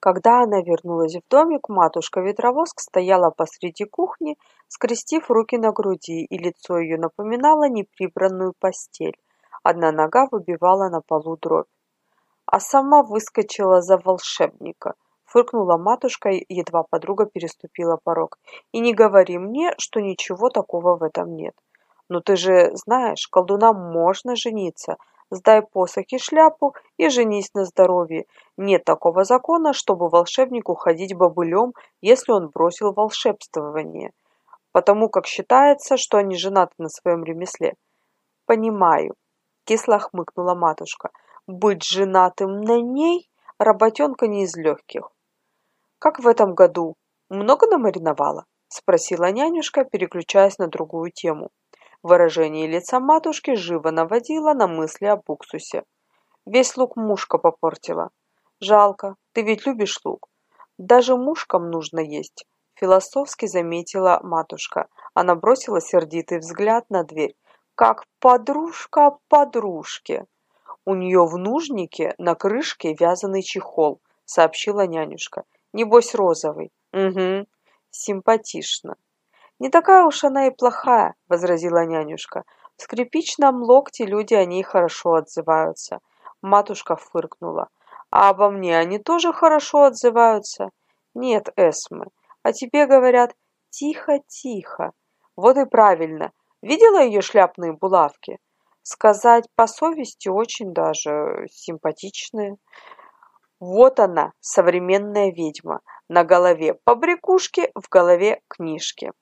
Когда она вернулась в домик, матушка-ветровоск стояла посреди кухни, скрестив руки на груди, и лицо ее напоминало неприбранную постель. Одна нога выбивала на полу дробь. А сама выскочила за волшебника. Фыркнула матушка, едва подруга переступила порог. И не говори мне, что ничего такого в этом нет. Ну ты же знаешь, колдунам можно жениться, Сдай посох и шляпу и женись на здоровье. Нет такого закона, чтобы волшебнику ходить бобылем, если он бросил волшебствование, потому как считается, что они женаты на своем ремесле. Понимаю, кисло хмыкнула матушка. Быть женатым на ней – работенка не из легких. Как в этом году? Много намариновала? Спросила нянюшка, переключаясь на другую тему. Выражение лица матушки живо наводило на мысли об уксусе. Весь лук мушка попортила. Жалко, ты ведь любишь лук. Даже мушкам нужно есть, философски заметила матушка. Она бросила сердитый взгляд на дверь. Как подружка подружке. У нее в нужнике на крышке вязаный чехол, сообщила нянюшка. Небось розовый. Угу, симпатично. «Не такая уж она и плохая», — возразила нянюшка. «В скрипичном локте люди о ней хорошо отзываются». Матушка фыркнула. «А обо мне они тоже хорошо отзываются?» «Нет, Эсме, а тебе говорят «тихо, тихо». Вот и правильно. Видела ее шляпные булавки? Сказать по совести очень даже симпатичные. Вот она, современная ведьма. На голове побрякушки, в голове книжки.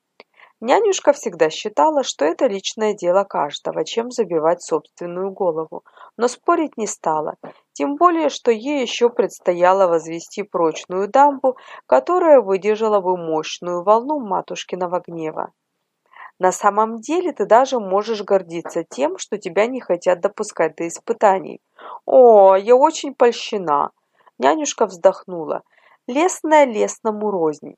Нянюшка всегда считала, что это личное дело каждого, чем забивать собственную голову, но спорить не стала, тем более, что ей еще предстояло возвести прочную дамбу, которая выдержала бы мощную волну матушкиного гнева. На самом деле ты даже можешь гордиться тем, что тебя не хотят допускать до испытаний. О, я очень польщена. Нянюшка вздохнула. Лесная лесному рознь.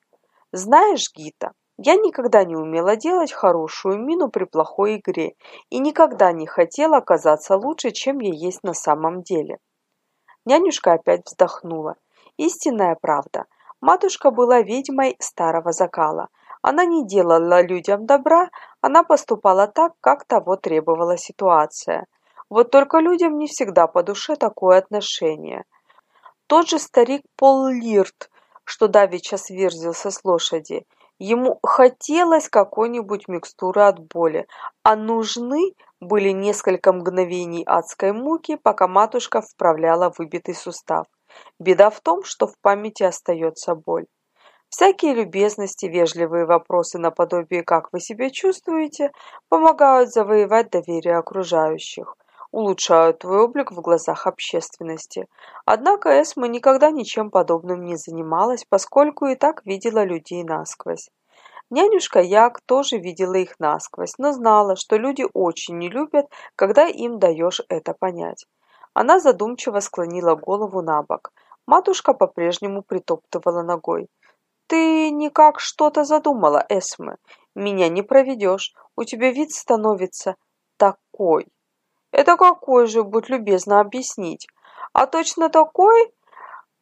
Знаешь, Гита, я никогда не умела делать хорошую мину при плохой игре и никогда не хотела казаться лучше, чем я есть на самом деле. Нянюшка опять вздохнула. Истинная правда. Матушка была ведьмой старого закала. Она не делала людям добра, она поступала так, как того требовала ситуация. Вот только людям не всегда по душе такое отношение. Тот же старик Пол Лирт, что давеча сверзился с лошади – Ему хотелось какой-нибудь микстуры от боли, а нужны были несколько мгновений адской муки, пока матушка вправляла выбитый сустав. Беда в том, что в памяти остается боль. Всякие любезности, вежливые вопросы наподобие «как вы себя чувствуете» помогают завоевать доверие окружающих улучшают твой облик в глазах общественности. Однако Эсма никогда ничем подобным не занималась, поскольку и так видела людей насквозь. Нянюшка Як тоже видела их насквозь, но знала, что люди очень не любят, когда им даешь это понять. Она задумчиво склонила голову на бок. Матушка по-прежнему притоптывала ногой. «Ты никак что-то задумала, Эсме. Меня не проведешь. У тебя вид становится такой». Это какой же, будь любезна объяснить? А точно такой,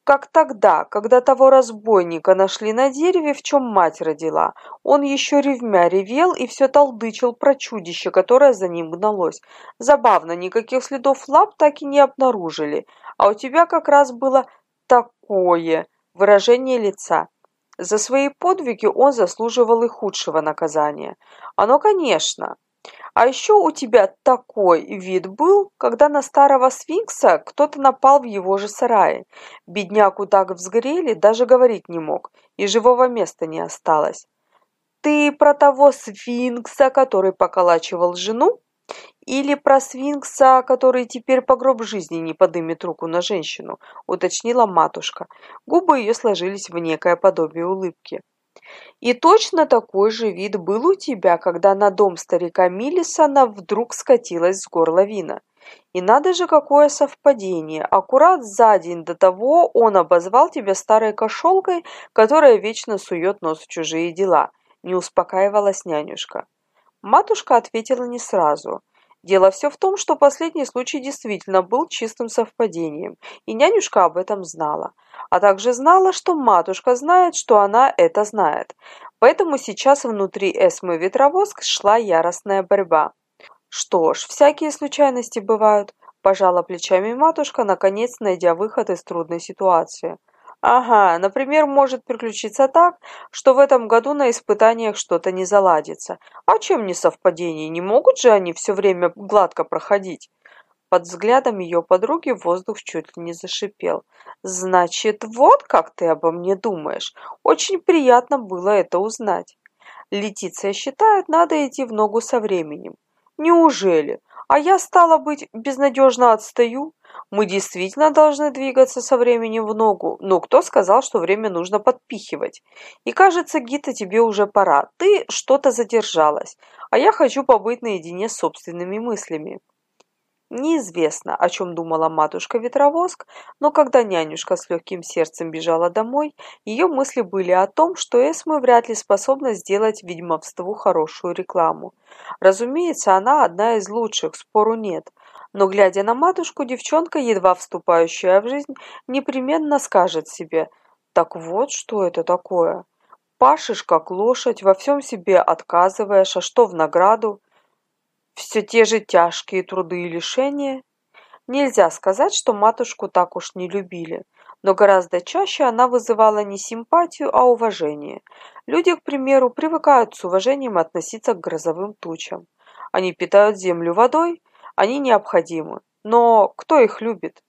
как тогда, когда того разбойника нашли на дереве, в чем мать родила. Он еще ревмя ревел и все толдычил про чудище, которое за ним гналось. Забавно, никаких следов лап так и не обнаружили. А у тебя как раз было такое выражение лица. За свои подвиги он заслуживал и худшего наказания. Оно, конечно, а еще у тебя такой вид был, когда на старого сфинкса кто-то напал в его же сарае. Бедняку так взгрели, даже говорить не мог, и живого места не осталось. Ты про того сфинкса, который поколачивал жену? Или про сфинкса, который теперь по гроб жизни не подымет руку на женщину, уточнила матушка. Губы ее сложились в некое подобие улыбки. И точно такой же вид был у тебя, когда на дом старика Миллисона вдруг скатилась с горла вина. И надо же, какое совпадение. Аккурат за день до того он обозвал тебя старой кошелкой, которая вечно сует нос в чужие дела. Не успокаивалась нянюшка. Матушка ответила не сразу. Дело все в том, что последний случай действительно был чистым совпадением, и нянюшка об этом знала. А также знала, что матушка знает, что она это знает. Поэтому сейчас внутри Эсмы Ветровоск шла яростная борьба. Что ж, всякие случайности бывают, пожала плечами матушка, наконец найдя выход из трудной ситуации. Ага, например, может приключиться так, что в этом году на испытаниях что-то не заладится. А чем не совпадение? Не могут же они все время гладко проходить? Под взглядом ее подруги воздух чуть ли не зашипел. «Значит, вот как ты обо мне думаешь. Очень приятно было это узнать. Летиция считает, надо идти в ногу со временем. Неужели? А я, стала быть, безнадежно отстаю? Мы действительно должны двигаться со временем в ногу, но кто сказал, что время нужно подпихивать? И кажется, Гита, тебе уже пора. Ты что-то задержалась, а я хочу побыть наедине с собственными мыслями. Неизвестно, о чем думала матушка-ветровоск, но когда нянюшка с легким сердцем бежала домой, ее мысли были о том, что Эсме вряд ли способна сделать ведьмовству хорошую рекламу. Разумеется, она одна из лучших, спору нет, но, глядя на матушку, девчонка, едва вступающая в жизнь, непременно скажет себе «Так вот, что это такое? Пашешь, как лошадь, во всем себе отказываешь, а что в награду?» все те же тяжкие труды и лишения. Нельзя сказать, что матушку так уж не любили, но гораздо чаще она вызывала не симпатию, а уважение. Люди, к примеру, привыкают с уважением относиться к грозовым тучам. Они питают землю водой, они необходимы. Но кто их любит?